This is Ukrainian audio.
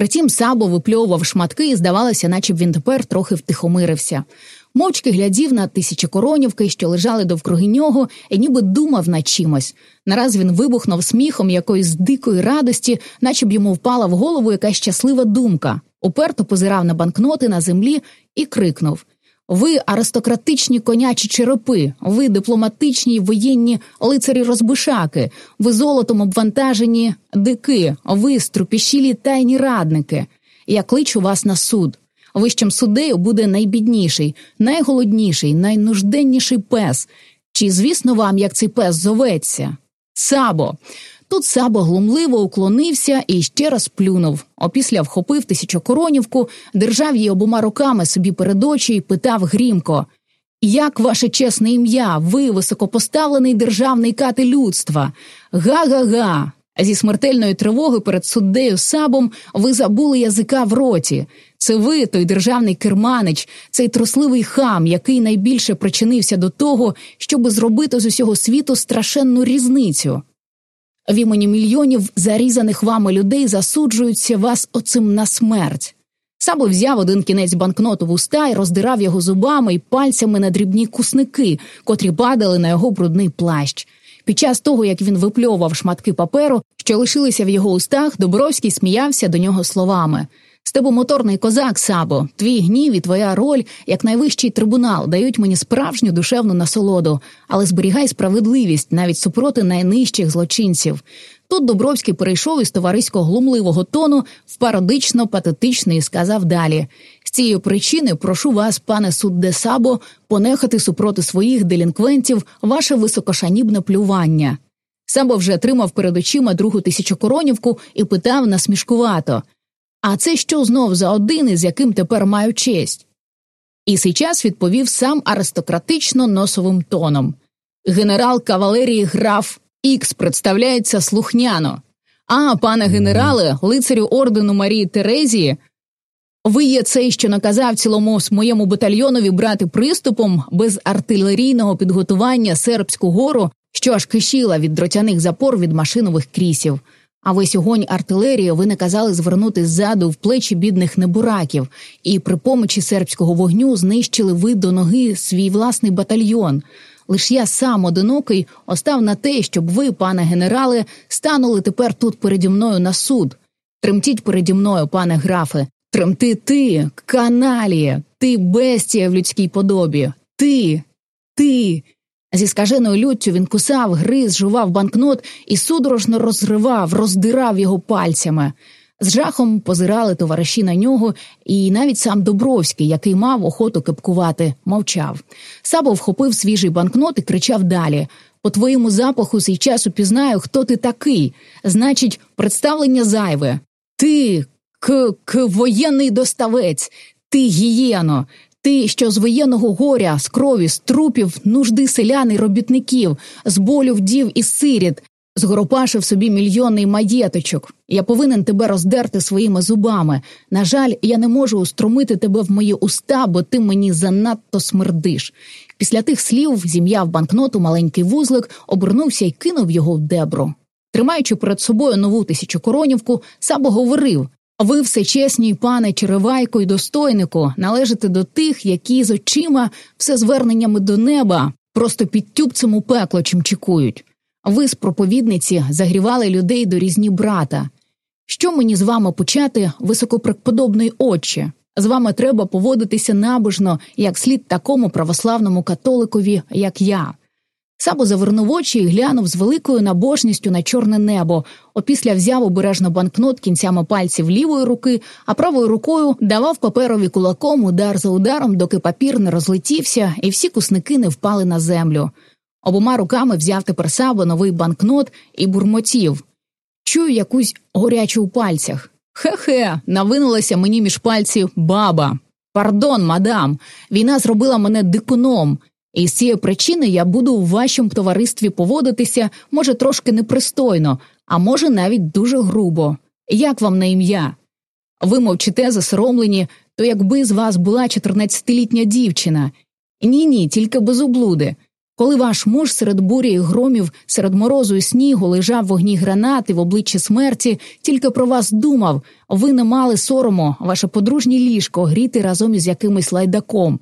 Притім сабо випльовував шматки і здавалося, наче він тепер трохи втихомирився. Мовчки глядів на тисячі коронівки, що лежали довкруги нього, і ніби думав над чимось. Нараз він вибухнув сміхом якоїсь дикої радості, наче б йому впала в голову якась щаслива думка. Уперто позирав на банкноти на землі і крикнув ви аристократичні конячі черепи, ви дипломатичні й воєнні лицарі розбишаки, ви золотом обвантажені дики, ви струпішілі тайні радники. Я кличу вас на суд. Вищим суддею буде найбідніший, найголодніший, найнужденніший пес. Чи звісно вам, як цей пес зоветься? Сабо. Тут Сабо глумливо уклонився і ще раз плюнув. Опісля вхопив тисячокоронівку, держав її обома руками собі перед очі і питав грімко Як ваше чесне ім'я, ви високопоставлений державний кати людства? Га-га-га. Зі смертельної тривоги перед суддею Сабом ви забули язика в роті. Це ви, той державний керманич, цей трусливий хам, який найбільше причинився до того, щоби зробити з усього світу страшенну різницю. В імені мільйонів зарізаних вами людей засуджуються вас оцим на смерть. Сабо взяв один кінець банкноту в уста і роздирав його зубами і пальцями на дрібні кусники, котрі падали на його брудний плащ. Під час того, як він випльовував шматки паперу, що лишилися в його устах, Добровський сміявся до нього словами. Стебомоторний козак, Сабо, твій гнів і твоя роль, як найвищий трибунал, дають мені справжню душевну насолоду, але зберігай справедливість навіть супроти найнижчих злочинців. Тут Добровський перейшов із товариського глумливого тону в пародично патетичний і сказав далі: з цієї причини прошу вас, пане судде Сабо, понехати супроти своїх делінквентів ваше високошанібне плювання. Сабо вже тримав перед очима другу тисячокоронівку і питав насмішкувато. А це що знов за один, із яким тепер маю честь? І сей час відповів сам аристократично носовим тоном. Генерал кавалерії граф Ікс представляється слухняно. А, пане генерале, лицарю ордену Марії Терезії, ви є цей, що наказав цілому моєму батальйонові брати приступом без артилерійного підготування сербську гору, що аж кишіла від дротяних запор від машинових крісів. А весь огонь артилерії ви наказали звернути ззаду в плечі бідних небураків, і при помочі сербського вогню знищили ви до ноги свій власний батальйон. Лиш я сам одинокий остав на те, щоб ви, пане генерале, станули тепер тут переді мною на суд. Тремтіть переді мною, пане графе, тремти ти, каналія, ти бестія в людській подобі, ти, ти. Зі скаженою люттю він кусав, гриз, жував банкнот і судорожно розривав, роздирав його пальцями. З жахом позирали товариші на нього, і навіть сам Добровський, який мав охоту кепкувати, мовчав. Сабо вхопив свіжий банкнот і кричав далі: По твоєму запаху сей часу пізнаю, хто ти такий. Значить, представлення зайве. Ти к, к воєнний доставець, ти гієно, ти, що з воєнного горя, з крові, з трупів, нужди селян і робітників, з болю вдів і сиріт, згоропашив собі мільйонний маєточок. Я повинен тебе роздерти своїми зубами. На жаль, я не можу устромити тебе в мої уста, бо ти мені занадто смердиш. Після тих слів зім'яв банкноту маленький вузлик, обернувся і кинув його в дебру. Тримаючи перед собою нову тисячокоронівку, Сабо говорив ви, всечесній пане Черевайко й достойнику, належите до тих, які з очима все зверненнями до неба, просто під тюбцем у пекло чимчикують. Ви з проповідниці загрівали людей до різні брата. Що мені з вами почати, високопреподобний отче? З вами треба поводитися набожно, як слід такому православному католикові, як я. Сабо завернув очі і глянув з великою набожністю на чорне небо. Опісля взяв обережно банкнот кінцями пальців лівої руки, а правою рукою давав паперові кулаком удар за ударом, доки папір не розлетівся, і всі кусники не впали на землю. Обома руками взяв тепер Сабо новий банкнот і бурмотів. Чую якусь горячу у пальцях. Хе-хе, навинулася мені між пальців баба. Пардон, мадам, війна зробила мене дикуном. І з цієї причини я буду у вашому товаристві поводитися, може, трошки непристойно, а може, навіть дуже грубо. Як вам на ім'я? Ви мовчите засоромлені, то якби з вас була 14-літня дівчина. Ні, ні, тільки без облуди. Коли ваш муж серед бурі і громів, серед морозу і снігу лежав в вогні гранати в обличчі смерті, тільки про вас думав, ви не мали сорому, ваше подружнє ліжко гріти разом із якимось лайдаком.